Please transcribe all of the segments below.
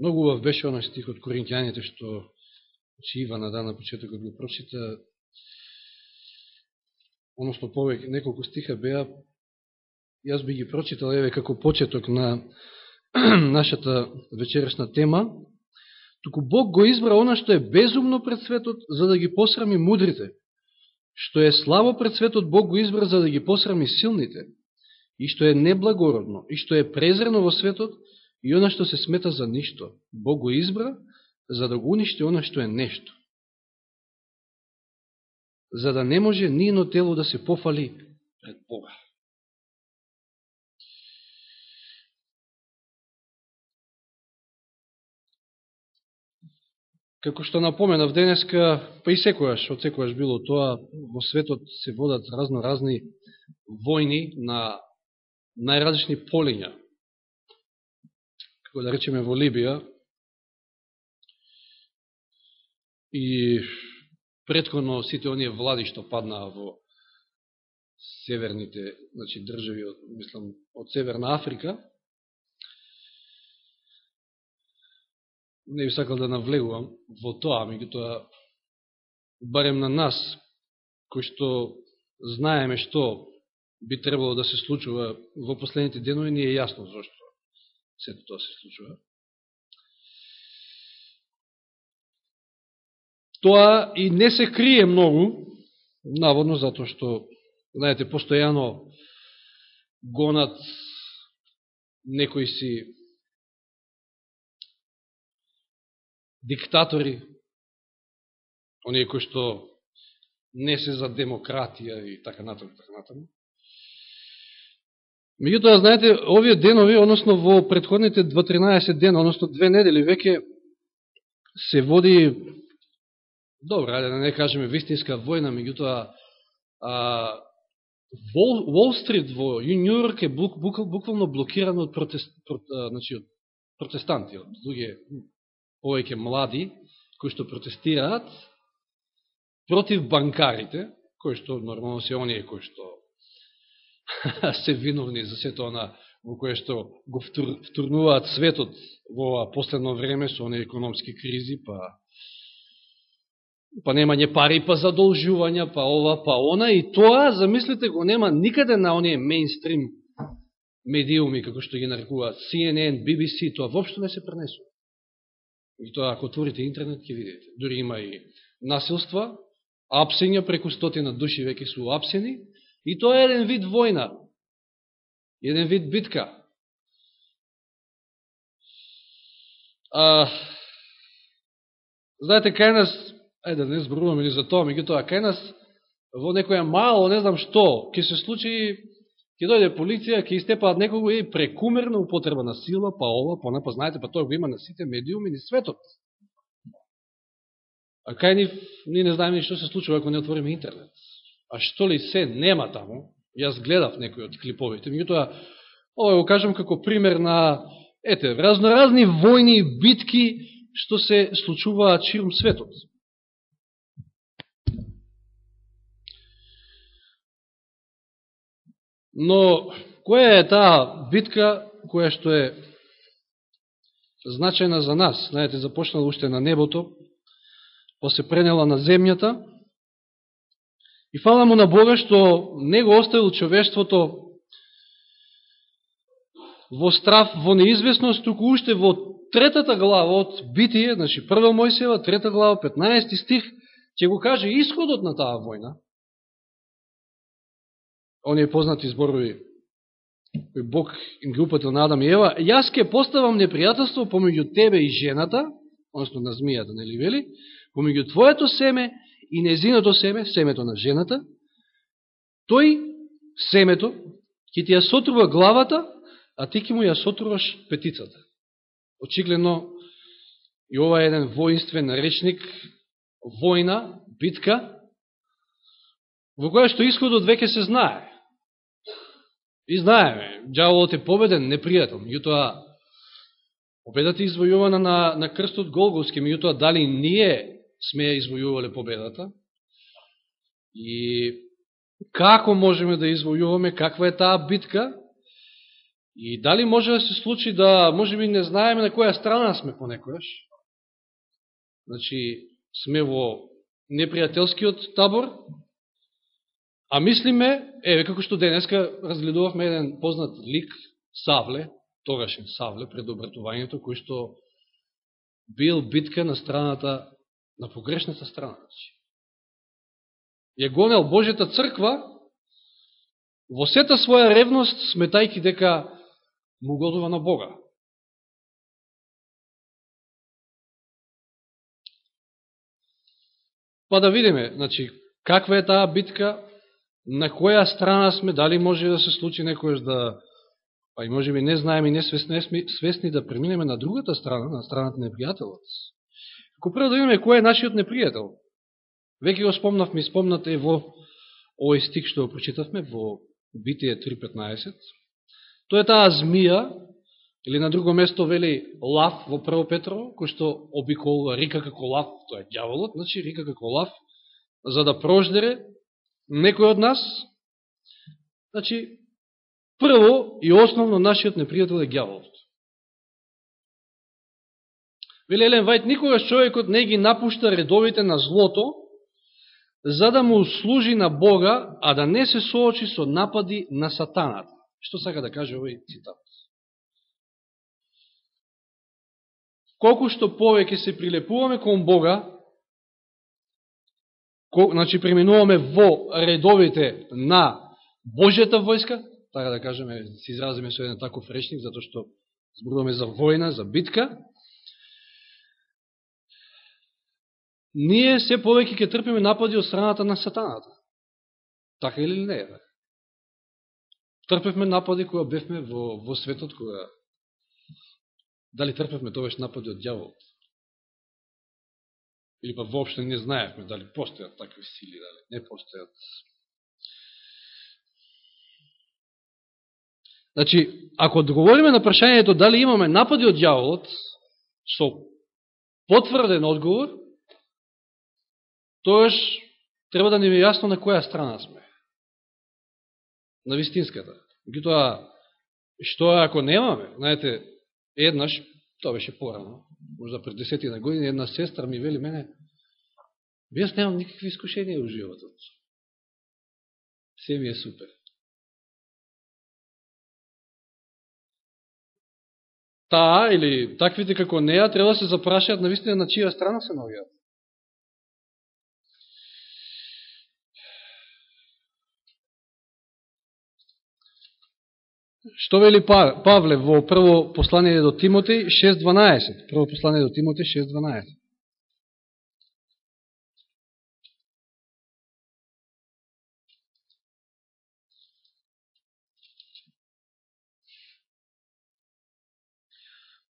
Многу убав беше оној стих од Коринќаните, што че Ивана на на почетокот го прочита, односно повеќе, неколку стиха беа, јас би ги прочитал, еве, како почеток на нашата вечерашна тема, туку Бог го избра она што е безумно пред светот, за да ги посрами мудрите. Што е слабо пред светот, Бог го избра за да ги посрами силните. И што е неблагородно, и што е презрено во светот, и она што се смета за ништо. Бог го избра за да го уништи она што е нешто. За да не може нино тело да се пофали пред Бога. Како што напоменав денеска, па и секојаш, од секојаш било тоа, во светот се водат разно-разни војни на најразлични полиња. Како да речеме во Либија, и предходно сите оние влади што паднаа во северните значи, држави, од, мислам, од Северна Африка, не би сакал да навлегувам во тоа, меѓутоа, барем на нас, кои што знаеме што би требало да се случува во последните денови, не е јасно зашто сето тоа се случува. Тоа и не се крие многу, наводно затоа што, знаете, постојано гонат некои си диктатори, оние кои што не се за демократија и така натаму, така натаму. Меѓутоа, знаете, овие денови, односно во предходните 2-13 дена, односно две недели, веќе се води, добро, ајде да не кажеме вистинска војна, меѓутоа, Wall Street во Нью Йорк е бук, бук, буквално блокиран од, протест, прот, значи, од протестанти, од луѓе повеќе млади, кои што протестираат против банкарите, кои што нормално се оние кои што се виновни за сето она во кое што го втурнуваат светот во ова последно време со оние економски кризи, па па немање пари, па задолжувања, па ова, па она, и тоа, замислите, го нема никаде на оние мейнстрим медиуми, како што ги нарекуваат CNN, BBC, тоа вопшто не се пренесува. И тоа, ако отворите интернет, ќе видите. Дори има и насилства, апсења, преку стотина души веќе су апсени, и тоа е еден вид војна, еден вид битка. А, знаете, кај нас, ајде да не зборуваме ни за тоа, меѓу тоа, кај нас, во некоја мало, не знам што, ќе се случи ќе дојде полиција, ќе истепаат некого и прекумерна употреба на сила, па ова, па не, па знаете, па тоа го има на сите медиуми, ни светот. А кај ни, ни не знаеме ни што се случува ако не отвориме интернет. А што ли се нема таму? Јас гледав некои од клиповите. Меѓутоа, ова го кажам како пример на, ете, разноразни војни и битки што се случуваат ширум светот. Но, која е таа битка која што е значајна за нас? Знаете, започнала уште на небото, па се пренела на земјата. И фала му на Бога што не го оставил човештвото во страв, во неизвестност, туку уште во третата глава од Битие, значи прва Мојсева, трета глава, 15 стих, ќе го каже исходот на таа војна. Оние познати зборови кој Бог им ги упатил на Адам и Ева, јас ке поставам непријателство помеѓу тебе и жената, односно на змијата, нели вели, помеѓу твоето семе и незиното семе, семето на жената, тој, семето, ќе ти ја сотрува главата, а ти ќе му ја сотруваш петицата. Очигледно, и ова е еден воинствен речник, војна, битка, во која што исходот веќе се знае. И знаеме, джаволот е победен, непријател. Меѓутоа, победата извојувана на, на крстот Голговски. Меѓутоа, дали ние сме ја извојувале победата? И како можеме да извојуваме, каква е таа битка? И дали може да се случи да, може би не знаеме на која страна сме понекојаш. Значи, сме во непријателскиот табор, а мислиме, еве, како што денеска разгледувавме еден познат лик, Савле, тогашен Савле, пред обратувањето, кој што бил битка на страната, на погрешната страна. Значи. Ја гонел Божјата црква во сета своја ревност, сметајки дека му годува на Бога. Па да видиме, значи, каква е таа битка, на која страна сме, дали може да се случи некојаш да, па и може би не знаеме и не свесни, свесни да преминеме на другата страна, на страната на пријателот. Ко прво да имаме кој е нашиот непријател, веќе го спомнавме и спомнате во овој стик што го прочитавме во Битие 3.15, Тоа е таа змија, или на друго место вели лав во Прво Петро, кој што обиколува рика како лав, тоа е дјаволот, значи рика како лав, за да прождере некој од нас. Значи, прво и основно нашиот непријател е дјаволот. Вели Елен Вајт, никогаш човекот не ги напушта редовите на злото, за да му служи на Бога, а да не се соочи со напади на сатаната. Што сака да каже овој цитат? Колку што повеќе се прилепуваме кон Бога, кол, значи преминуваме во редовите на Божјата војска, така да кажеме, се изразиме со еден таков речник, затоа што зборуваме за војна, за битка, ние се повеќе ќе трпиме напади од страната на сатаната. Така или не е? Трпевме напади кога бевме во, во светот, кога дали трпевме тоа напади од дјаволот. Или па воопшто не знаевме дали постојат такви сили, дали не постојат. Значи, ако одговориме на прашањето дали имаме напади од дјаволот, со потврден одговор, тоаш треба да ни е јасно на која страна сме на вистинската. Меѓутоа, што е ако немаме? Знаете, еднаш, тоа беше порано, можда пред десетина години, една сестра ми вели мене, без немам никакви искушенија во животот. Се ми е супер. Таа или таквите како неа треба да се запрашаат на вистина на чија страна се наоѓаат. Што вели па-, Павле во прво послание до Тимотеј 6.12? Прво послание до Тимотеј 6.12.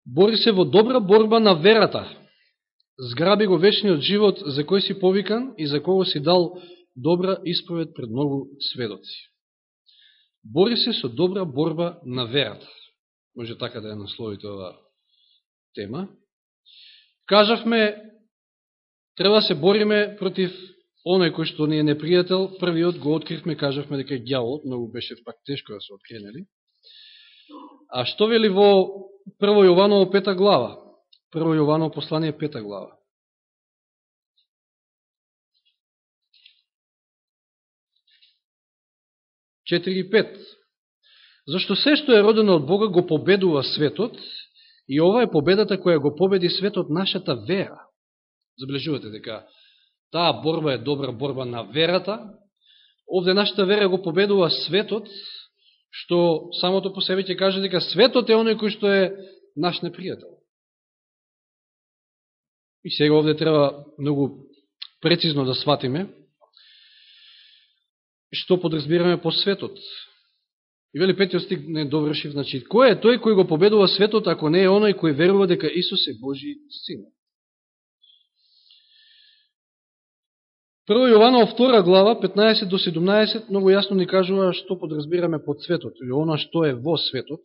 Бори се во добра борба на верата. Зграби го вечниот живот за кој си повикан и за кого си дал добра исповед пред многу сведоци. Бори се со добра борба на верата. Може така да ја насловите ова тема. Кажавме, треба се бориме против оној кој што ни е непријател. Првиот го откривме, кажавме дека е гјавот, многу беше пак тешко да се откренели. А што вели во Прво Јованово пета глава? Прво Јованово послание пета глава. 4.5. Зашто се што е родено од Бога го победува светот и ова е победата која го победи светот нашата вера. Забележувате дека таа борба е добра борба на верата. Овде нашата вера го победува светот, што самото по себе ќе каже дека светот е оној кој што е наш непријател. И сега овде треба многу прецизно да сватиме што подразбираме по светот. И вели петиот стик не довршив, значи, кој е тој кој го победува светот, ако не е оној кој верува дека Исус е Божи син? Прво Јовано, втора глава, 15 до 17, многу јасно ни кажува што подразбираме под светот, или оно што е во светот.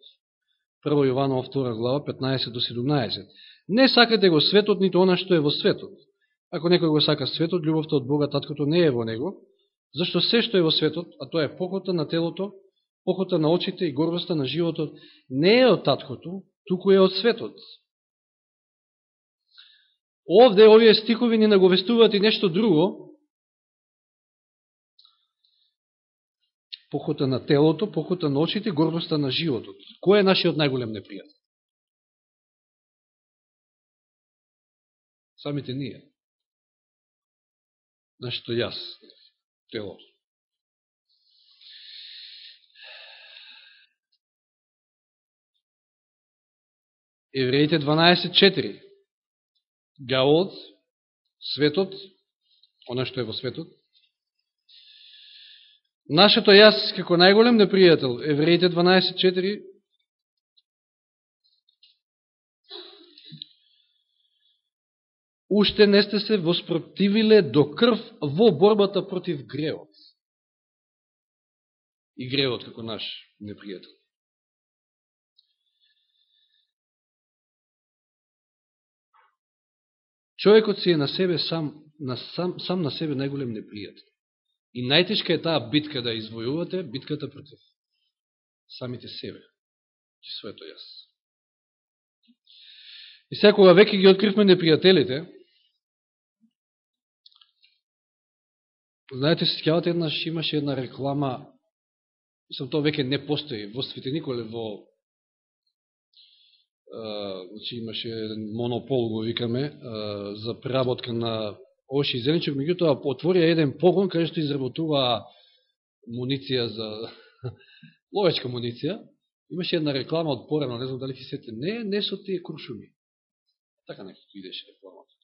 Прво Јовано, втора глава, 15 до 17. Не сакате го светот, нито она што е во светот. Ако некој го сака светот, љубовта од Бога Таткото не е во него, Зашто се што е во светот, а тоа е похота на телото, похота на очите и горбоста на животот не е од таткото, туку е од светот. Овде овие стихови ни наговестуваат и нешто друго, похота на телото, похота на очите, горбоста на животот. Кој е нашиот најголем непријател? Самите ние. Нашето јас, телото. Евреите 12.4 Гаот, светот, она што е во светот, Нашето јас како најголем непријател, Евреите 12.4, уште не сте се воспротивиле до крв во борбата против греот. И греот како наш непријател. Човекот си е на себе сам, на сам, сам на себе најголем непријател. И најтешка е таа битка да извојувате, битката против самите себе, че своето јас. И сега кога веќе ги откривме непријателите, знаете, се скјавате еднаш имаше една реклама, мислам, тоа веќе не постои во Свите Николе, во Uh, значи имаше еден монопол, го викаме, uh, за преработка на овој зеленчук, меѓутоа отворија еден погон каде што изработува муниција за ловечка муниција. Имаше една реклама од порано, не знам дали ќе сете, не, не со тие крушуми. Така некако идеше рекламата.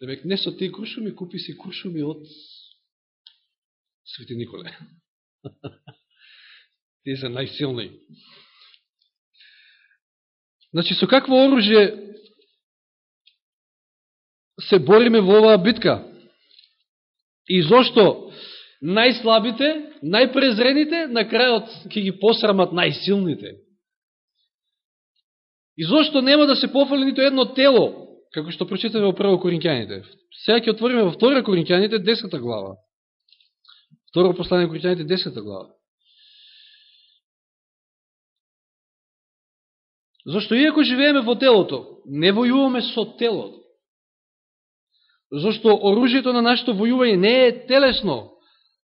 Демек, не со тие куршуми, купи си куршуми од Свети Николе. Тие се најсилни. Значи, со какво оружје се бориме во оваа битка. И зошто најслабите, најпрезрените, на крајот ќе ги посрамат најсилните. И зошто нема да се пофали нито едно тело, како што прочитаме во Прво Коринќаните. Сега ќе отвориме во Втора Коринќаните, 10 глава. Второ послание Коринќаните, 10 глава. Зошто иако живееме во телото, не војуваме со телото. Зошто оружјето на нашето војување не е телесно,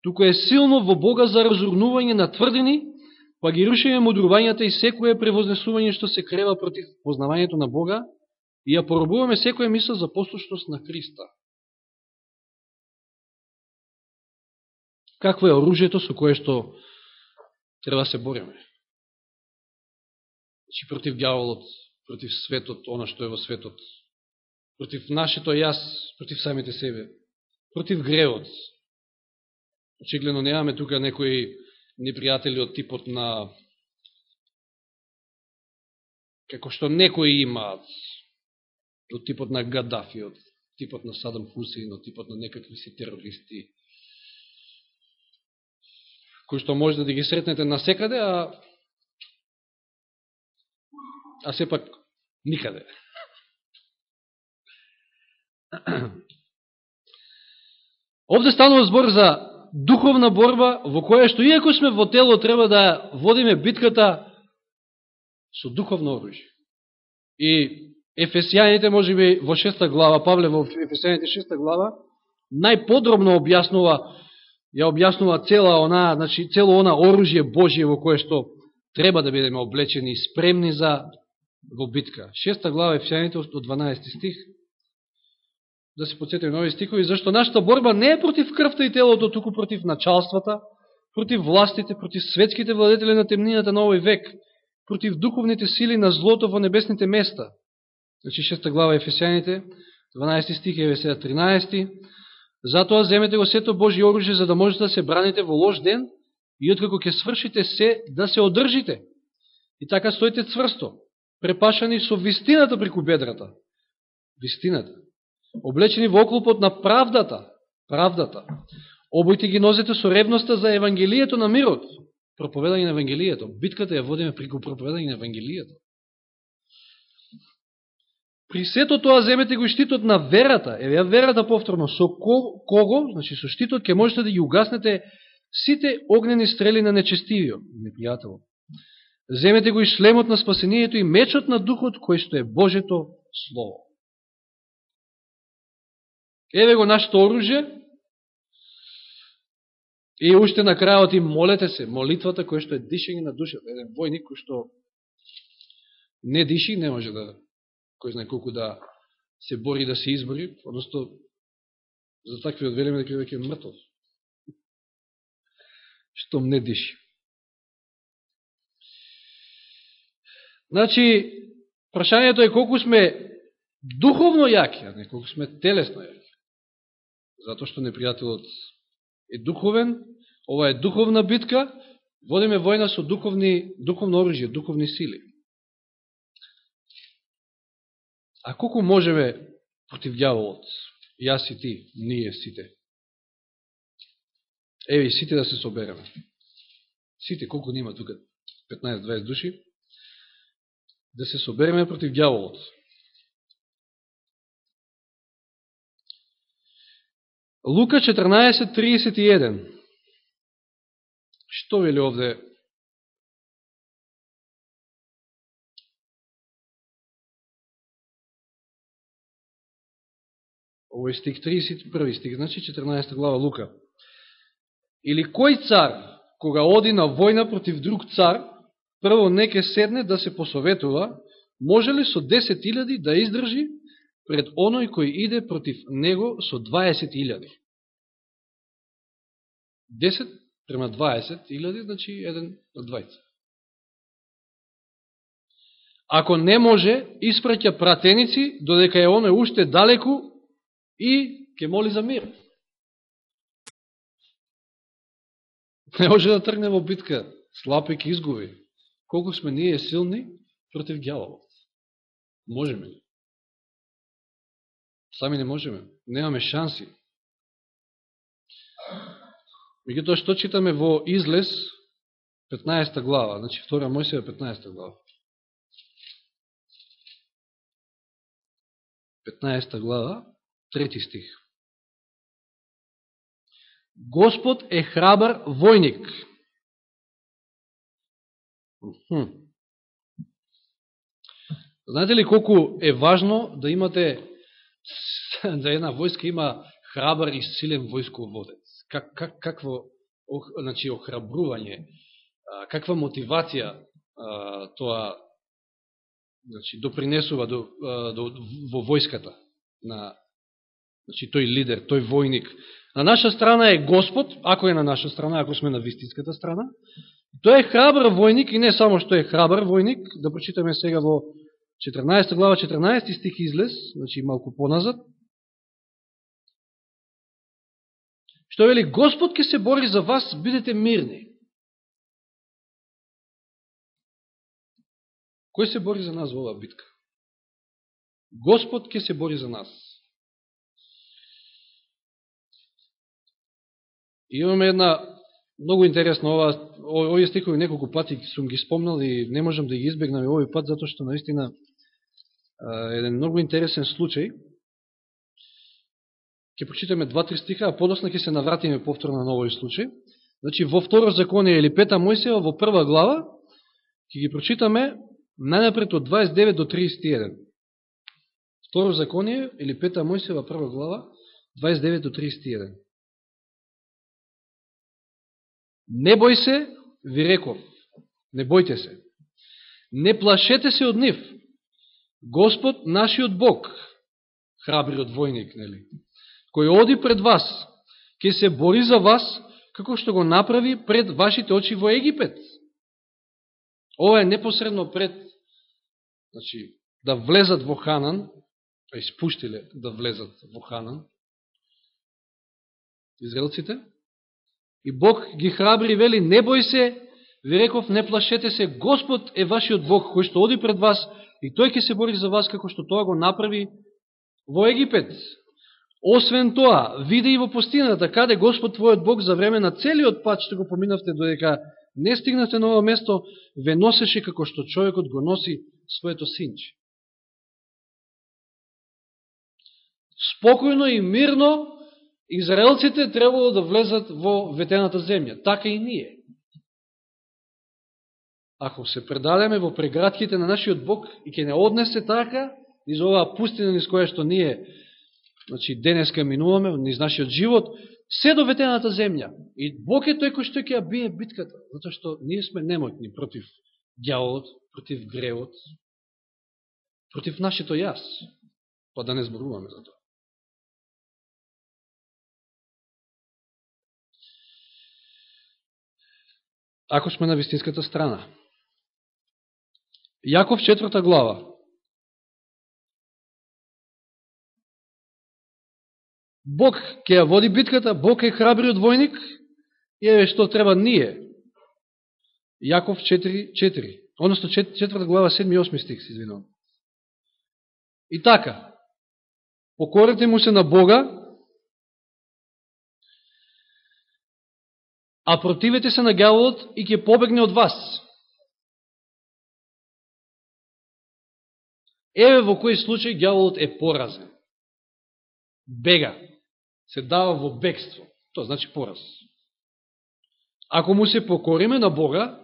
туку е силно во Бога за разурнување на тврдини, па ги рушиме мудрувањата и секое превознесување што се крева против познавањето на Бога и ја поробуваме секоја мисла за послушност на Христа. Какво е оружјето со кое што треба да се бориме? Чи значи, против гјаволот, против светот, она што е во светот, против нашето јас, против самите себе, против гревот. Очигледно немаме тука некои непријатели од типот на како што некои имаат до типот на Гадафи, од типот на Садам Хусин, од типот на некакви си терористи, кои што може да ги сретнете на секаде, а, а сепак никаде. Овде станува збор за духовна борба во која што иако сме во тело треба да водиме битката со духовно оружје. И Ефесијаните, може би во шеста глава, Павле во Ефесијаните шеста глава, најподробно објаснува, ја објаснува цела она, значи цело она оружје Божие во кое што треба да бидеме облечени и спремни за во битка. Шеста глава Ефесијаните од 12 стих да се подсетим нови стикови, зашто нашата борба не е против крвта и телото, туку против началствата, против властите, против светските владетели на темнината на овој век, против духовните сили на злото во небесните места. Значи, шеста глава Ефесијаните, 12 стих е сега 13. Затоа земете го сето Божи оружје за да можете да се браните во лош ден и откако ќе свршите се, да се одржите. И така стоите цврсто, препашани со вистината преку бедрата. Вистината облечени во оклопот на правдата, правдата. Обојте ги нозете со ревноста за Евангелието на мирот, проповедање на Евангелието. Битката ја водиме преку проповедање на Евангелието. При сето тоа земете го штитот на верата. Еве верата повторно. Со кого, значи со штитот, ќе можете да ги угаснете сите огнени стрели на нечестивиот, непријател. Земете го и шлемот на спасението и мечот на духот, кој што е Божето Слово. Еве го нашето оружје, И уште на крајот им молете се, молитвата која што е дишење на душата. Еден војник кој што не диши, не може да, кој знае колку да се бори да се избори, односто за такви одвелеме дека веќе е мртов. Штом не диши. Значи, прашањето е колку сме духовно јаки, а не колку сме телесно јаки. Затоа што непријателот е духовен, ова е духовна битка, водиме војна со духовни, духовно оружје, духовни сили. А колку можеме против дјаволот? Јас и ти, ние сите. Еве сите да се собереме. Сите, колку нима тука, 15-20 души, да се собереме против дјаволот. Лука 14.31. Што вели овде? Овој стих 31 стих, значи 14 глава Лука. Или кој цар, кога оди на војна против друг цар, прво неке седне да се посоветува, може ли со 10.000 да издржи пред оној кој иде против него со 20.000. 10 према 20.000, значи 1 на 20. Ако не може, испраќа пратеници, додека е оној уште далеку и ќе моли за мир. Не може да тргне во битка, слаб и изгуби. Колку сме ние силни против гјаволот. Можеме ли? Сами не можеме. Немаме шанси. Меѓутоа, што читаме во Излез, 15 глава, значи 2 Мојсија 15 глава. 15 глава, трети стих. Господ е храбар војник. Знаете ли колку е важно да имате да една војска има храбар и силен војсководец. Как, как, какво ох, значи, охрабрување, каква мотивација а, тоа значи, допринесува до, до, во војската на значи, тој лидер, тој војник. На наша страна е Господ, ако е на наша страна, ако сме на вистинската страна. Тој е храбар војник и не само што е храбар војник, да прочитаме сега во 14 глава 14 стих излез, значи малку поназад. Што вели, Господ ќе се бори за вас, бидете мирни. Кој се бори за нас во оваа битка? Господ ќе се бори за нас. И имаме една многу интересна ова, овие стихови неколку пати сум ги спомнал и не можам да ги избегнам и овој пат, затоа што наистина еден многу интересен случај Ке прочитаме два-три стиха, а подосна ќе се навратиме повторно на овој случај. Значи, во второ законие или пета Мојсева, во прва глава, ќе ги прочитаме најнапред од 29 до 31. Второ законие или пета Мојсева, прва глава, 29 до 31. Не бој се, ви реков, не бојте се. Не плашете се од нив. Господ, нашиот Бог, храбриот војник, нели? кој оди пред вас, ќе се бори за вас, како што го направи пред вашите очи во Египет. Ова е непосредно пред значи, да влезат во Ханан, а испуштиле да влезат во Ханан, израелците, и Бог ги храбри и вели, не бој се, ви реков, не плашете се, Господ е вашиот Бог, кој што оди пред вас, и Тој ќе се бори за вас, како што тоа го направи во Египет. Освен тоа, види и во пустината, каде Господ твојот Бог за време на целиот пат што го поминавте, додека не стигнавте на ова место, ве носеше како што човекот го носи своето синче. Спокојно и мирно Израелците требало да влезат во ветената земја. Така и ние. Ако се предадеме во преградките на нашиот Бог и ќе не однесе така, низ оваа пустина низ која што ние значи, денеска минуваме, низ нашиот живот, се до ветената земја. И Бог е тој кој што ќе ја бие битката, затоа што ние сме немојни против дјаволот, против гревот, против нашето јас, па да не зборуваме за тоа. Ако сме на вистинската страна. Јаков четврта глава. Бог ќе ја води битката, Бог е храбриот војник, и еве што треба ние. Јаков 4.4, односно 4 глава 7 и 8 стих, извинувам. И така, покорете му се на Бога, а противете се на гјаволот и ќе побегне од вас. Еве во кој случај гјаволот е поразен. Бега се дава во бегство. Тоа значи пораз. Ако му се покориме на Бога,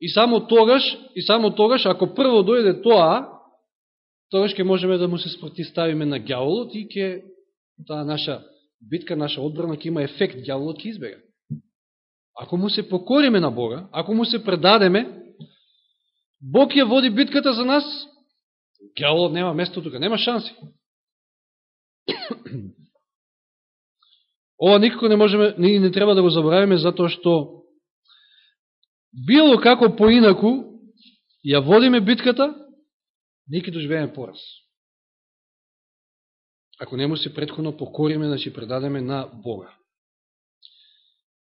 и само тогаш, и само тогаш, ако прво дојде тоа, тогаш ќе можеме да му се спротиставиме на гјаволот и ќе таа наша битка, наша одбрана ќе има ефект, гјаволот ќе избега. Ако му се покориме на Бога, ако му се предадеме, Бог ја води битката за нас, гјаволот нема место тука, нема шанси. Ова никако не можеме, ни не треба да го забравиме, затоа што било како поинаку ја водиме битката, ние ќе доживееме пораз. Ако не му се предходно покориме, значи предадеме на Бога.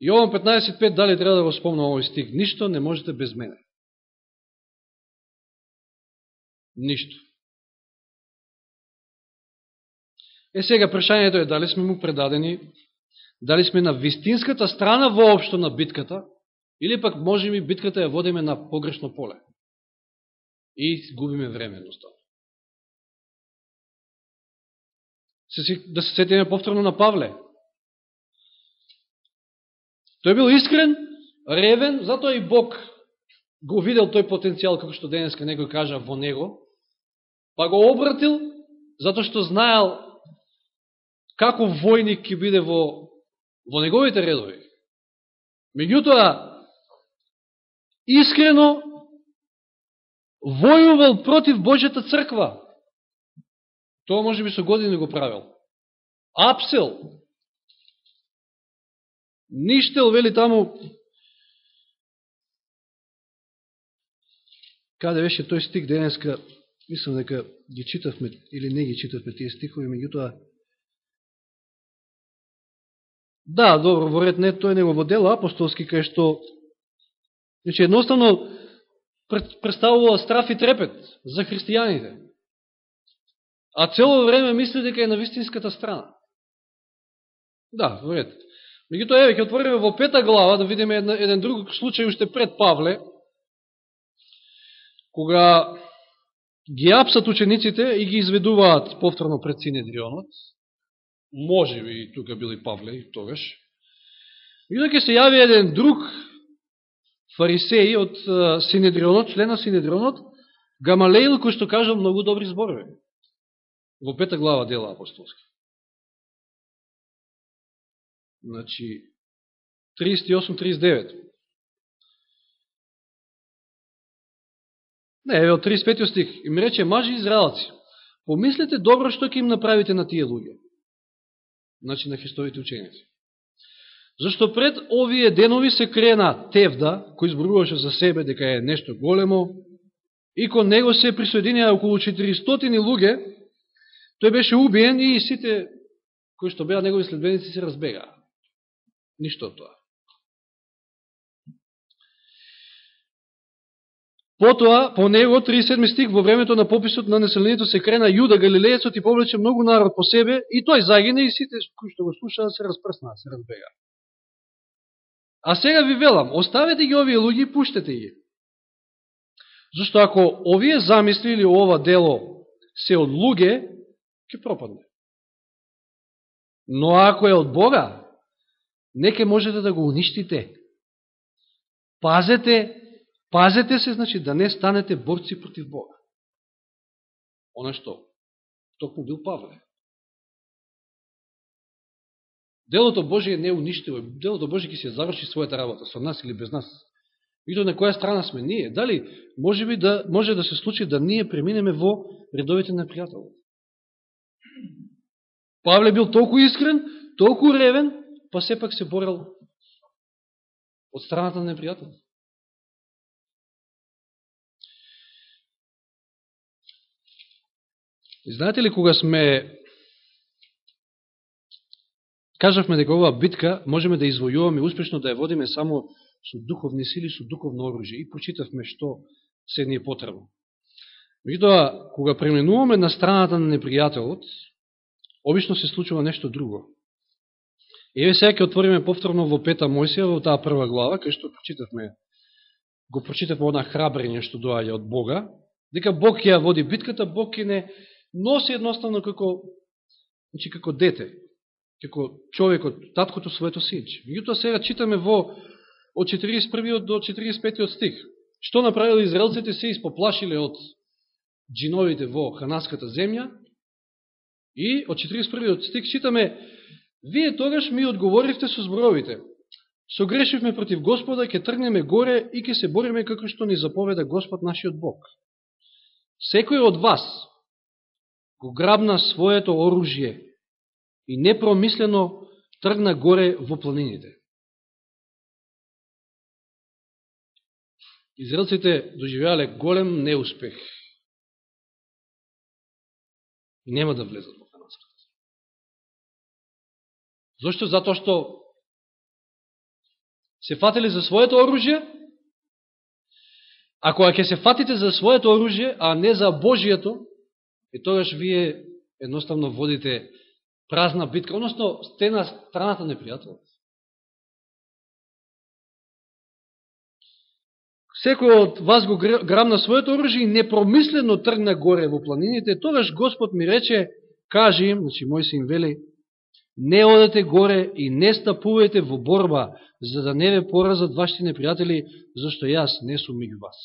Јован 15.5, дали треба да го спомна овој стих? Ништо не можете без мене. Ништо. Е сега прашањето е дали сме му предадени дали сме на вистинската страна воопшто на битката, или пак можем и битката ја водиме на погрешно поле. И губиме време едноставно. Да се сетиме повторно на Павле. Тој бил искрен, ревен, затоа и Бог го видел тој потенцијал, како што денеска некој кажа во него, па го обратил, затоа што знаел како војник ќе биде во во неговите редови. Меѓутоа, искрено војувал против Божјата црква. Тоа може би со години го правил. Апсел. Ништел, вели таму, каде беше тој стик денеска, мислам дека ги читавме или не ги читавме тие стихови, меѓутоа Да, добро, во ред не, тој негово дело апостолски, кај што значи, едноставно представува страф и трепет за христијаните. А цело време мисли дека е на вистинската страна. Да, во ред. Меѓутоа, еве, ќе отвориме во пета глава да видиме една, еден друг случај уште пред Павле, кога ги апсат учениците и ги изведуваат повторно пред Синедрионот, може би и тука бил Павле и тогаш. Меѓутоа, ќе се јави еден друг фарисеј од Синедрионот, член на Синедрионот, Гамалеил, кој што кажа многу добри зборови. Во пета глава дела апостолски. Значи, 38-39. Не, еве од 35 стих. Им рече, мажи израелци, помислете добро што ќе им направите на тие луѓе значи на Христовите ученици. Зашто пред овие денови се крена Тевда, кој зборуваше за себе дека е нешто големо, и кон него се присоединија околу 400 луѓе, тој беше убиен и сите кои што беа негови следбеници се разбегаа. Ништо од тоа. Потоа, по него, 37 стих, во времето на пописот на населението се крена Јуда Галилеецот и повлече многу народ по себе, и тој загине и сите кои што го слушаат се распрснаа, се разбега. А сега ви велам, оставете ги овие луѓе и пуштете ги. Зашто ако овие замисли или ова дело се од луѓе, ќе пропадне. Но ако е од Бога, неке можете да го уништите. Пазете, пазете се, значи, да не станете борци против Бога. Оно што токму бил Павле. Делото Божие не е уништиво. Делото Божие ќе се заврши својата работа, со нас или без нас. И до на која страна сме ние? Дали може би да, може да се случи да ние преминеме во редовите на пријателот? Павле бил толку искрен, толку ревен, па сепак се борел од страната на непријател. Знаете ли, кога сме кажавме дека оваа битка можеме да извојуваме успешно да ја водиме само со духовни сили, со духовно оружје. И прочитавме што се ни е потребно. Меѓутоа, кога преминуваме на страната на непријателот, обично се случува нешто друго. Еве сега ќе отвориме повторно во Пета Мојсија, во таа прва глава, кај што прочитавме, го прочитавме одна храбрење што доаѓа од Бога, дека Бог ја води битката, Бог ќе не носи едноставно како, значи, како дете, како човекот, таткото своето синче. Меѓутоа сега читаме во од 41 до 45 стих. Што направили израелците се испоплашиле од джиновите во ханаската земја и од 41 стих читаме Вие тогаш ми одговоривте со зборовите. Согрешивме против Господа, ќе тргнеме горе и ќе се бориме како што ни заповеда Господ нашиот Бог. Секој од вас го грабна своето оружје и непромислено тргна горе во планините. Израелците доживеале голем неуспех и нема да влезат во Зошто? Затоа што се фатили за своето оружје, а кога ќе се фатите за своето оружје, а не за Божијето, и тогаш вие едноставно водите празна битка, односно сте на страната непријателот. Секој од вас го грамна своето оружје и непромислено тргна горе во планините, тогаш Господ ми рече, кажи им, значи мој син вели, не одете горе и не стапувајте во борба, за да не ве поразат вашите непријатели, зашто јас не сум меѓу вас.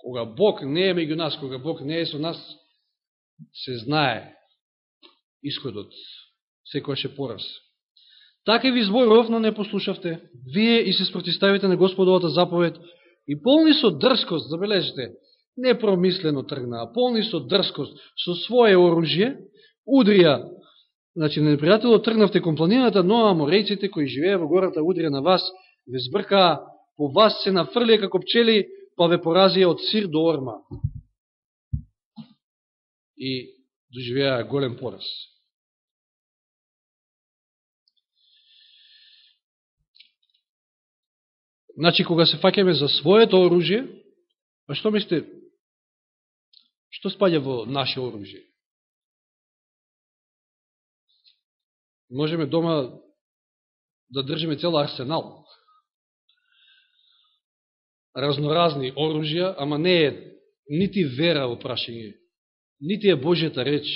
Кога Бог не е меѓу нас, кога Бог не е со нас, се знае исходот, секој е пораз. Така ви зборов, но не послушавте. Вие и се спротиставите на Господовата заповед и полни со дрскост, забележите, непромислено тргнаа, полни со дрскост, со своје оружје, удрија, значи на непријателот тргнавте кон планината, но аморейците кои живеа во гората удрија на вас, ве збркаа, по вас се нафрлија како пчели, па ве поразија од сир до орма. И доживеа голем пораз. Значи, кога се факеме за своето оружје, а што мислите, што спаѓа во наше оружје? Можеме дома да држиме цел арсенал. Разноразни оружја, ама не е нити вера во прашање, нити е Божјата реч.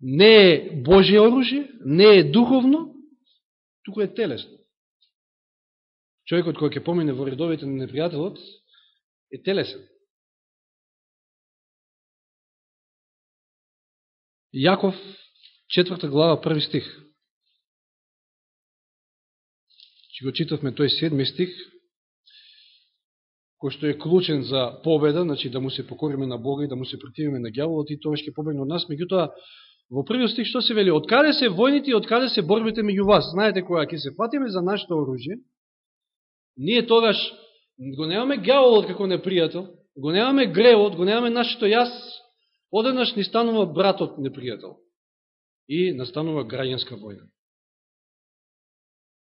Не е Божје оружје, не е духовно, туку е телесно човекот кој ќе помине во редовите на непријателот е телесен. Јаков, четврта глава, први стих. Че го читавме тој седми стих, кој што е клучен за победа, значи да му се покориме на Бога и да му се противиме на гјаволот и тоа ќе побегне од нас. Меѓутоа, во првиот стих што се вели? Откаде се војните и откаде се борбите меѓу вас? Знаете која ќе се фатиме за нашето оружје, ние тогаш го немаме гјаволот како непријател, го немаме гревот, го немаме нашето јас, одеднаш ни станува братот непријател и настанува граѓанска војна.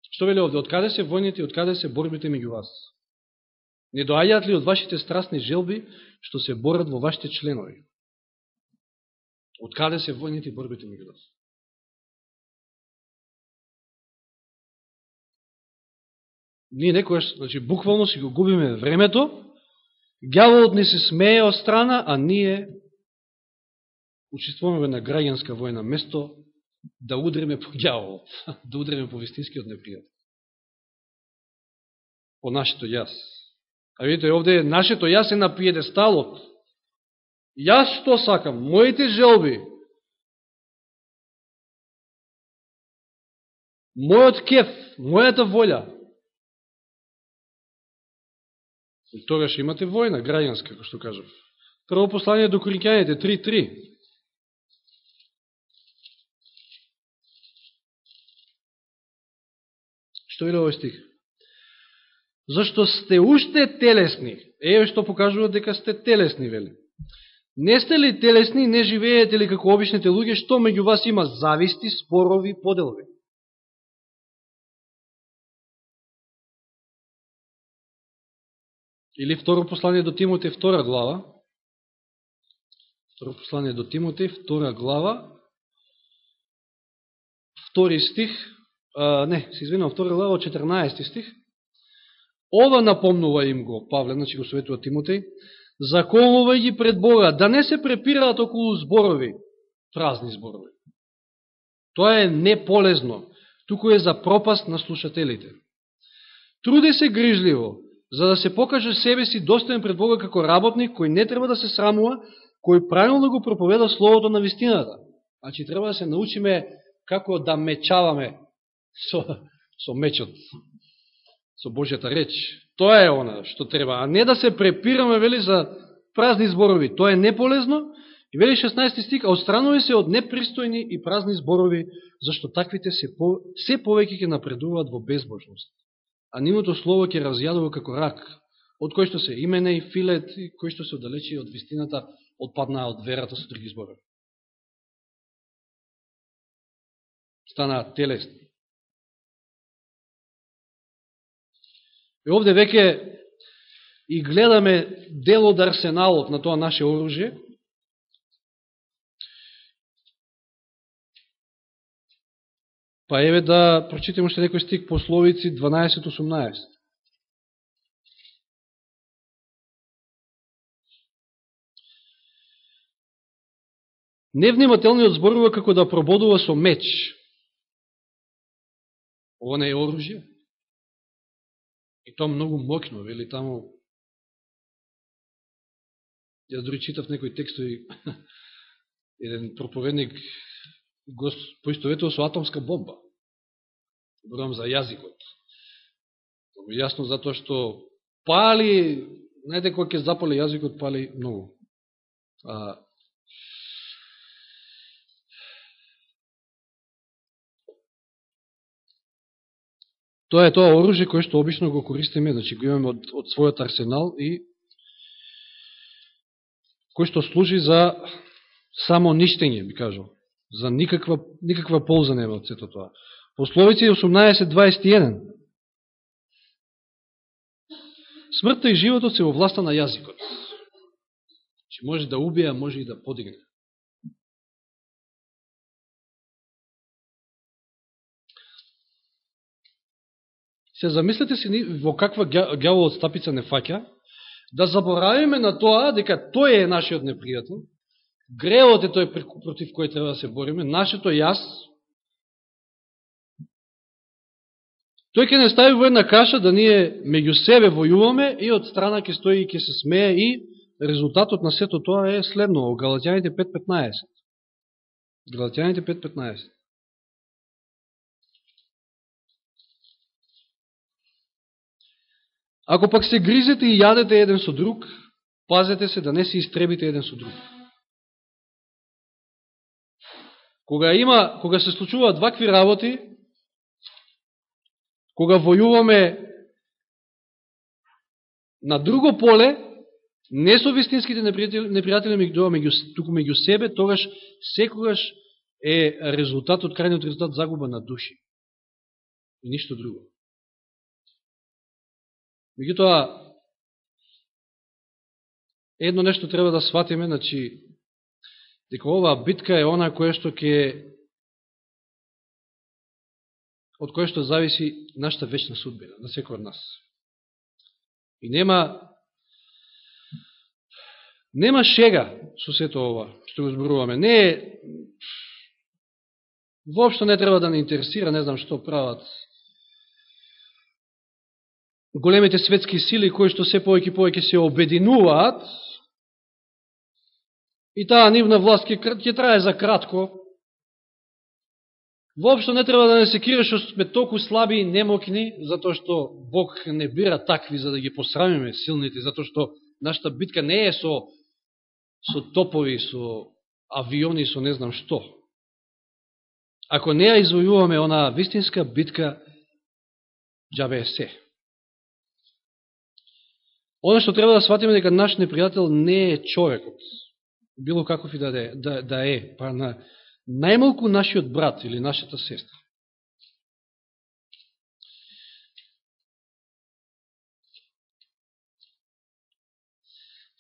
Што вели овде? Откаде се војните и откаде се борбите меѓу вас? Не доаѓаат ли од вашите страстни желби што се борат во вашите членови? Откаде се војните и борбите меѓу вас? Ние некојаш, значи, буквално си го губиме времето, гјаволот ни се смее од страна, а ние учествуваме на граѓанска војна, место да удреме по гјаволот, да удреме по вистинскиот непријател. По нашето јас. А видите, овде нашето јас е на пиедесталот. Јас што сакам, моите желби, мојот кеф, мојата волја. И тогаш имате војна, граѓанска, како што кажав. Прво послание до Коринќаните 3.3. Што е овој стих? Зашто сте уште телесни. Еве што покажува дека сте телесни, вели. Не сте ли телесни, не живеете ли како обичните луѓе, што меѓу вас има зависти, спорови, поделби? Или второ послание до Тимоте, втора глава. Второ послание до Тимоте, втора глава. Втори стих, а, не, се извинам, втора глава, 14 стих. Ова напомнува им го Павле, значи го советува Тимотеј, заколувај ги пред Бога, да не се препираат околу зборови, празни зборови. Тоа е неполезно, туку е за пропаст на слушателите. Труди се грижливо, за да се покаже себе си достоен пред Бога како работник, кој не треба да се срамува, кој правилно го проповеда Словото на вистината. Значи, треба да се научиме како да мечаваме со, со мечот, со Божјата реч. Тоа е она што треба, а не да се препираме, вели, за празни зборови. Тоа е неполезно. И вели 16 стик, а отстранува се од непристојни и празни зборови, зашто таквите се, по, се повеќе ќе напредуваат во безбожност а нивното слово ќе разјадува како рак, од кој што се имене и филет, и кој што се оддалечи од вистината, отпаднаа од верата со други зборови. Станаа телесни. И овде веќе и гледаме дел од арсеналот на тоа наше оружие, Па еве да прочитаме уште некој стик пословици 12.18. Невнимателниот зборува како да прободува со меч. Ова не е оружје. И тоа многу мокно, вели таму. Јас дори читав некои текстови, еден проповедник го поистоветува со атомска бомба. Говорам за јазикот. Много јасно затоа што пали, знаете кој ќе запали јазикот, пали многу. А, Тоа е тоа оружје кое што обично го користиме, значи го имаме од, од својот арсенал и кој што служи за само ништење, би кажал за никаква, никаква полза нема од сето тоа. Пословици 18.21 Смртта и животот се во власта на јазикот. Че може да убија, може и да подигне. Се замислете си во каква гјаволот стапица не фаќа, да заборавиме на тоа дека тој е нашиот непријател, Греот е тој против кој треба да се бориме, нашето јас, тој ќе не стави во една каша да ние меѓу себе војуваме и од страна ќе стои и ќе се смее и резултатот на сето тоа е следно, Галатјаните 5.15. Галатјаните 5.15. Ако пак се гризете и јадете еден со друг, пазете се да не се истребите еден со друг. Кога има, кога се случуваат вакви работи, кога војуваме на друго поле, не со вистинските непријатели, непријатели меѓу, туку меѓу себе, тогаш секогаш е резултатот, крајниот резултат загуба на души. И ништо друго. Меѓутоа, едно нешто треба да сватиме, значи, дека оваа битка е она која што ќе од која што зависи нашата вечна судбина, на секој од нас. И нема Нема шега со сето ова, што го зборуваме. Не е... Воопшто не треба да не интересира, не знам што прават големите светски сили кои што се повеќе повеќе се обединуваат и таа нивна власт ќе, ќе трае за кратко. Воопшто не треба да не се криеш што сме толку слаби и немокни, затоа што Бог не бира такви за да ги посрамиме силните, затоа што нашата битка не е со, со топови, со авиони, со не знам што. Ако не ја извојуваме она вистинска битка, джабе е се. Оно што треба да сватиме дека наш непријател не е човекот, било каков и да, да, е, да, да е, па на најмалку нашиот брат или нашата сестра.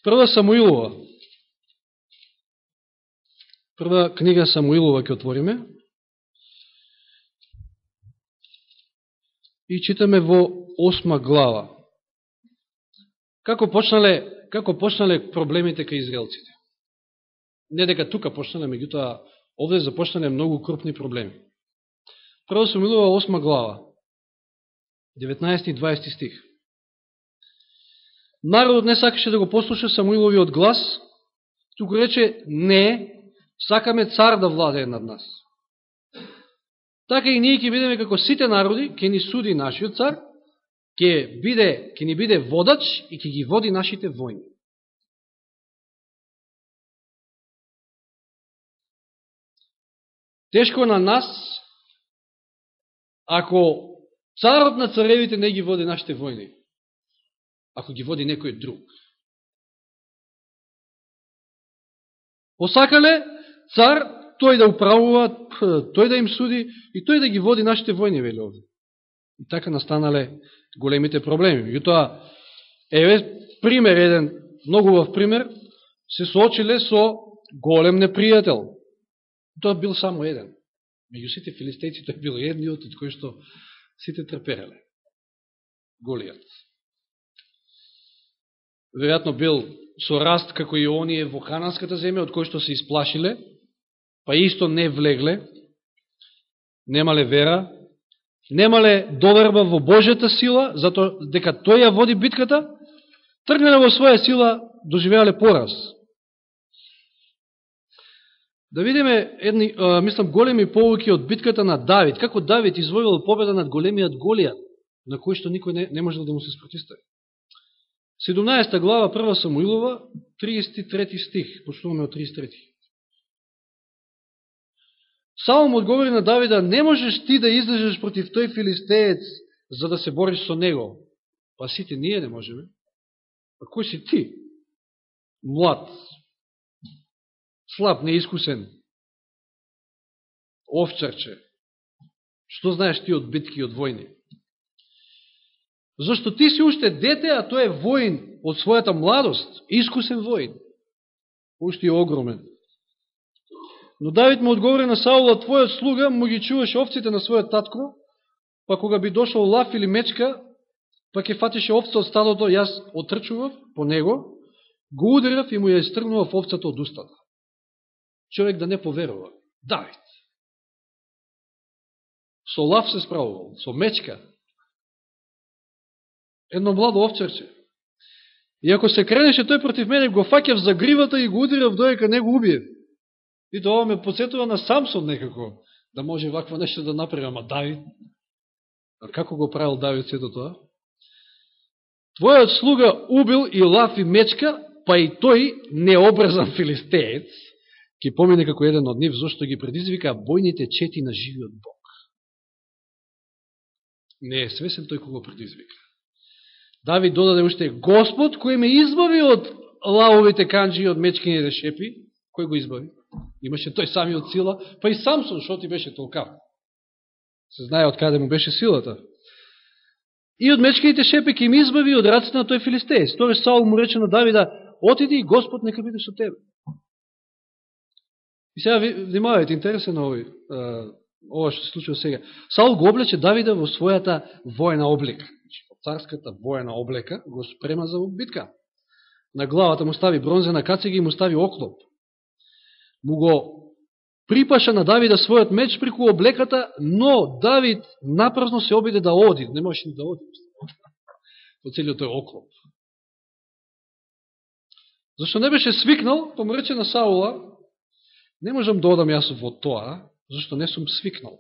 Прва Самуилова. Прва книга Самуилова ќе отвориме. И читаме во осма глава. Како почнале, како почнале проблемите кај израелците? Не дека тука почнале, меѓутоа овде започнале многу крупни проблеми. Прво се милува 8 глава, 19 и 20 стих. Народот не сакаше да го послуша Самуиловиот глас, туку рече, не, сакаме цар да владее над нас. Така и ние ќе бидеме како сите народи, ќе ни суди нашиот цар, ќе биде, ќе ни биде водач и ќе ги води нашите војни. Тешко на нас, ако царот на царевите не ги води нашите војни, ако ги води некој друг. Осакале, цар тој да управува, тој да им суди и тој да ги води нашите војни, вели овде. И така настанале големите проблеми. Меѓутоа, еве пример еден, многу вов пример, се соочиле со голем непријател. Тоа бил само еден. Меѓу сите филистејци тој бил едниот од кој што сите трпереле. Голијат. Веројатно бил со раст како и оние во Хананската земја, од кој што се исплашиле, па исто не влегле, немале вера, немале доверба во Божјата сила, затоа дека тој ја води битката, тргнале во своја сила, доживеале пораз. Да видиме едни, а, мислам, големи полуки од битката на Давид. Како Давид извојувал победа над големиот Голијат, на кој што никој не, не можел да му се спротистави. 17 глава, 1 Самуилова, 33 стих, почнуваме од 33. Саум одговори на Давида, не можеш ти да излежеш против тој филистеец за да се бориш со него. Па сите ние не можеме. А кој си ти? Млад, слаб, неискусен, овчарче. Што знаеш ти од битки и од војни? Зашто ти си уште дете, а тој е воин од својата младост, искусен воин. Уште е огромен. Но Давид му одговори на Саула, твојот слуга му ги чуваше овците на својот татко, па кога би дошол лав или мечка, па ќе фатише овца од стадото, јас отрчував по него, го ударав и му ја истргнував овцата од устата. Човек да не поверува. Давид. Со лав се справувал, со мечка. Едно младо овчарче. И ако се кренеше тој против мене, го факев за гривата и го ударав доека не го убиев. И тоа ме посетува на Самсон некако, да може вакво нешто да направи, ама Давид. А како го правил Давид сето тоа? Твојот слуга убил и лав и мечка, па и тој необрезан филистеец, ќе помине како еден од нив, зашто ги предизвика бојните чети на живиот Бог. Не е свесен тој кога предизвика. Давид додаде уште Господ кој ме избави од лавовите канджи и од мечкините шепи. Кој го избави? Имаше тој самиот сила, па и Самсон, шо ти беше толкав? Се знае од каде му беше силата. И од мечкините шепи ке им избави од раците на тој филистеец. Тоа Саул му рече на Давида, отиди и Господ нека биде со тебе. И сега внимавајте, интересен овој, ова што се случува сега. Саул го облече Давида во својата воена облека. Значи, царската воена облека го спрема за битка. на главата му стави бронзена кацега и му стави оклоп. Му го припаша на Давида својот меч преку облеката, но Давид напразно се обиде да оди. Не можеш ни да оди. По целиот тој оклоп. Зашто не беше свикнал, помрече на Саула, не можам да одам јас во тоа, зашто не сум свикнал.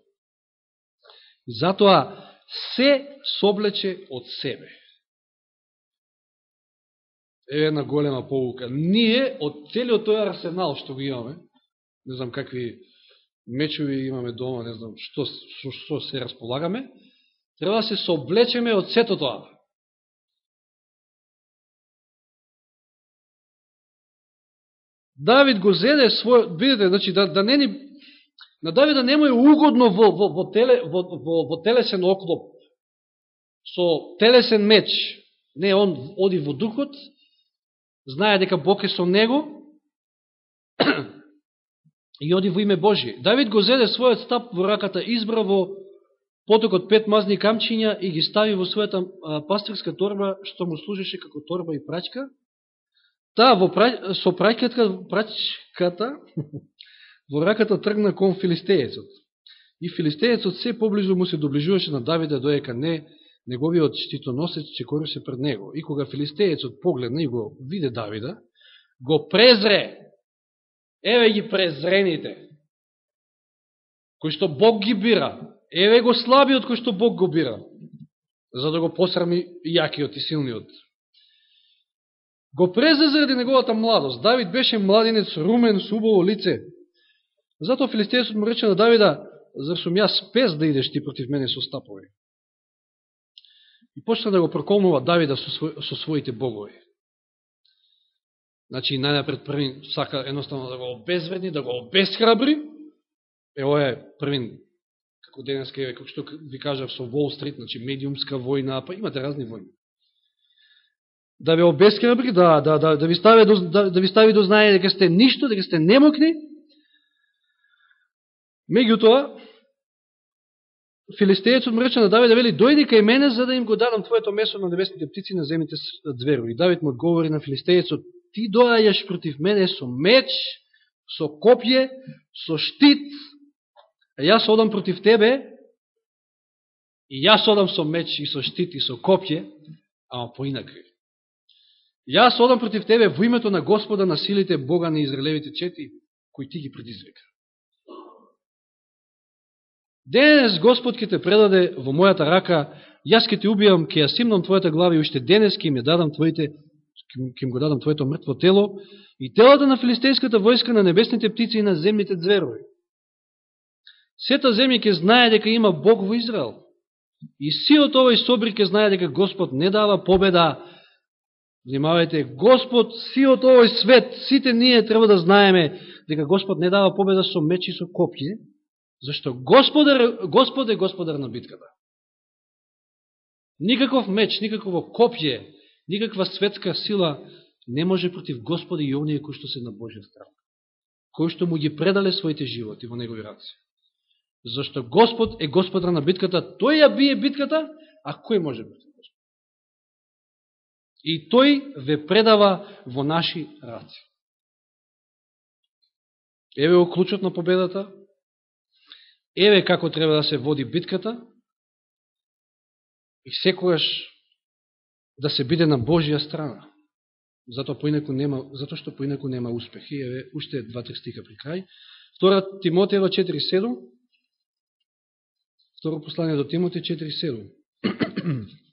И затоа се соблече од себе. Е една голема поука. Ние, од целиот тој арсенал што го имаме, не знам какви мечови имаме дома, не знам што, што, што се располагаме, треба да се соблечеме од сето тоа. Давид го зеде свој, видите, значи, да, да не ни, на Давида не му е угодно во, во, во, теле, во, во, во телесен оклоп, со телесен меч. Не, он оди во духот, знае дека Бог е со него, и оди во име Божие. Давид го зеде својот стап во раката, избра во потокот пет мазни камчиња и ги стави во својата пастирска торба, што му служеше како торба и прачка. Та, во пра... со праќката, праќката во раката тргна кон филистеецот. И филистеецот се поблизу му се доближуваше на Давида, доека не неговиот штитоносец че корише пред него. И кога филистеецот погледна и го виде Давида, го презре Еве ги презрените, кои што Бог ги бира. Еве го слабиот кој што Бог го бира, за да го посрами јакиот и силниот. Го презе заради неговата младост. Давид беше младинец, румен, с убаво лице. Зато филистејецот му рече на Давида, зар сум јас пес да идеш ти против мене со стапови? И почна да го проколнува Давида со, свој, со своите богови. Значи, најнапред првин сака едноставно да го обезвредни, да го обесхрабри. Е, ова е првин, како денеска, како што ви кажав со Wall Street, значи медиумска војна, па имате разни војни. Да ве обесхрабри, да, да, да, да, ви стави да, да ви стави до знание дека сте ништо, дека сте немокни. Меѓутоа, Филистејецот му рече на Давид да вели, дојди кај мене за да им го дадам твоето месо на небесните птици на земните зверови. И Давид му одговори на филистејецот, ти доаѓаш против мене со меч, со копје, со штит, а јас одам против тебе, и јас одам со меч и со штит и со копје, ама поинакви. Јас одам против тебе во името на Господа на силите Бога на Израелевите чети, кои ти ги предизвика. Денес Господ ке те предаде во мојата рака, јас ке те убијам, ке ја симнам твојата глава и уште денес ке им ја дадам твоите ќе го дадам твоето мртво тело и телото на филистејската војска на небесните птици и на земните зверови. Сета земја ќе знае дека има Бог во Израел. И сиот овој собри ќе знае дека Господ не дава победа. Внимавајте, Господ, сиот овој свет, сите ние треба да знаеме дека Господ не дава победа со меч и со копје, зашто Господар, Господ е Господар на битката. Никаков меч, никакво копје Никаква светска сила не може против Господи и оние кои што се на Божја страна. Кои што му ги предале своите животи во негови раци. Зашто Господ е господар на битката, тој ја бие битката, а кој може против И тој ве предава во наши раце. Еве о клучот на победата, еве како треба да се води битката, и секојаш да се биде на Божија страна. Зато поинаку нема, зато што поинаку нема успех. И еве уште два текстика при крај. Втора Тимотеева 4.7. Второ послание до Тимоте 4.7.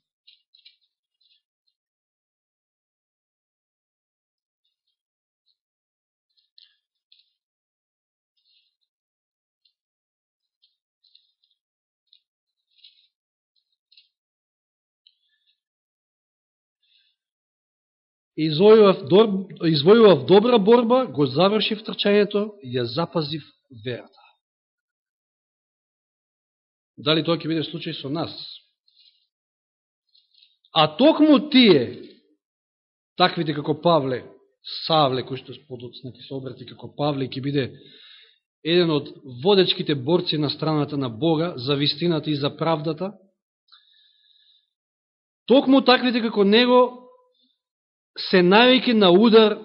извојував, добра борба, го завршив трчањето ја запазив верата. Дали тоа ќе биде случај со нас? А токму тие, таквите како Павле, Савле, кој што подоцнати се обрати како Павле, ќе биде еден од водечките борци на страната на Бога за вистината и за правдата, токму таквите како него се највеќе на удар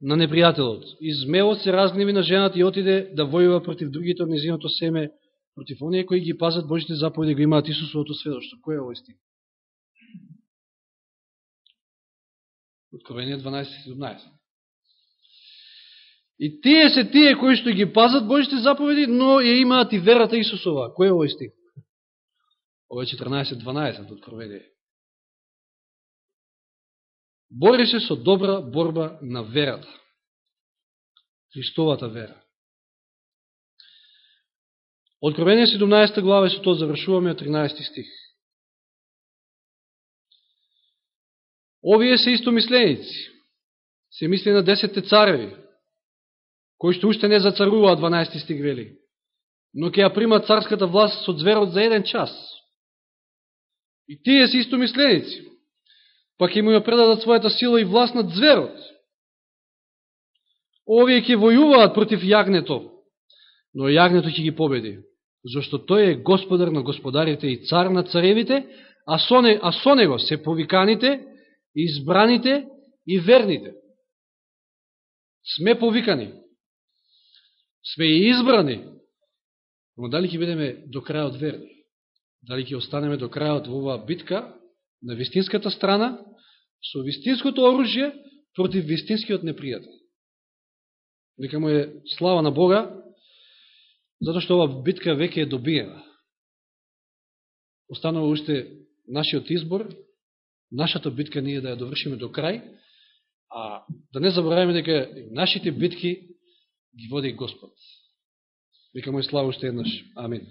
на непријателот. Измеот се разгневи на жената и отиде да војува против другите од незиното семе, против оние кои ги пазат Божите заповеди, го имаат Исусовото сведоштво. Кој е овој стих? Откровение 12.17. И тие се тие кои што ги пазат Божите заповеди, но ја имаат и верата Исусова. Кој е овој стих? Ова е 14.12 Откровение. Бори се со добра борба на верата. Христовата вера. Откровение 17 глава, со тоа завршуваме од 13 стих. Овие се истомисленици. Се мисли на 10 цареви, кои што уште не зацаруваат 12 стих вели, но ќе ја примат царската власт со зверот за еден час. И тие се истомисленици, па ќе му ја предадат својата сила и власт над зверот. Овие ќе војуваат против јагнето, но јагнето ќе ги победи зашто тој е господар на господарите и цар на царевите, а со, не, а со него се повиканите, избраните и верните. Сме повикани, сме и избрани, но дали ќе бидеме до крајот верни? Дали ќе останеме до крајот во оваа битка на вистинската страна, со вистинското оружје против вистинскиот непријател? Нека му е слава на Бога, затоа што ова битка веќе е добиена. Останува уште нашиот избор, нашата битка ние да ја довршиме до крај, а да не забораваме дека нашите битки ги води Господ. Нека му е слава уште еднаш. Амин.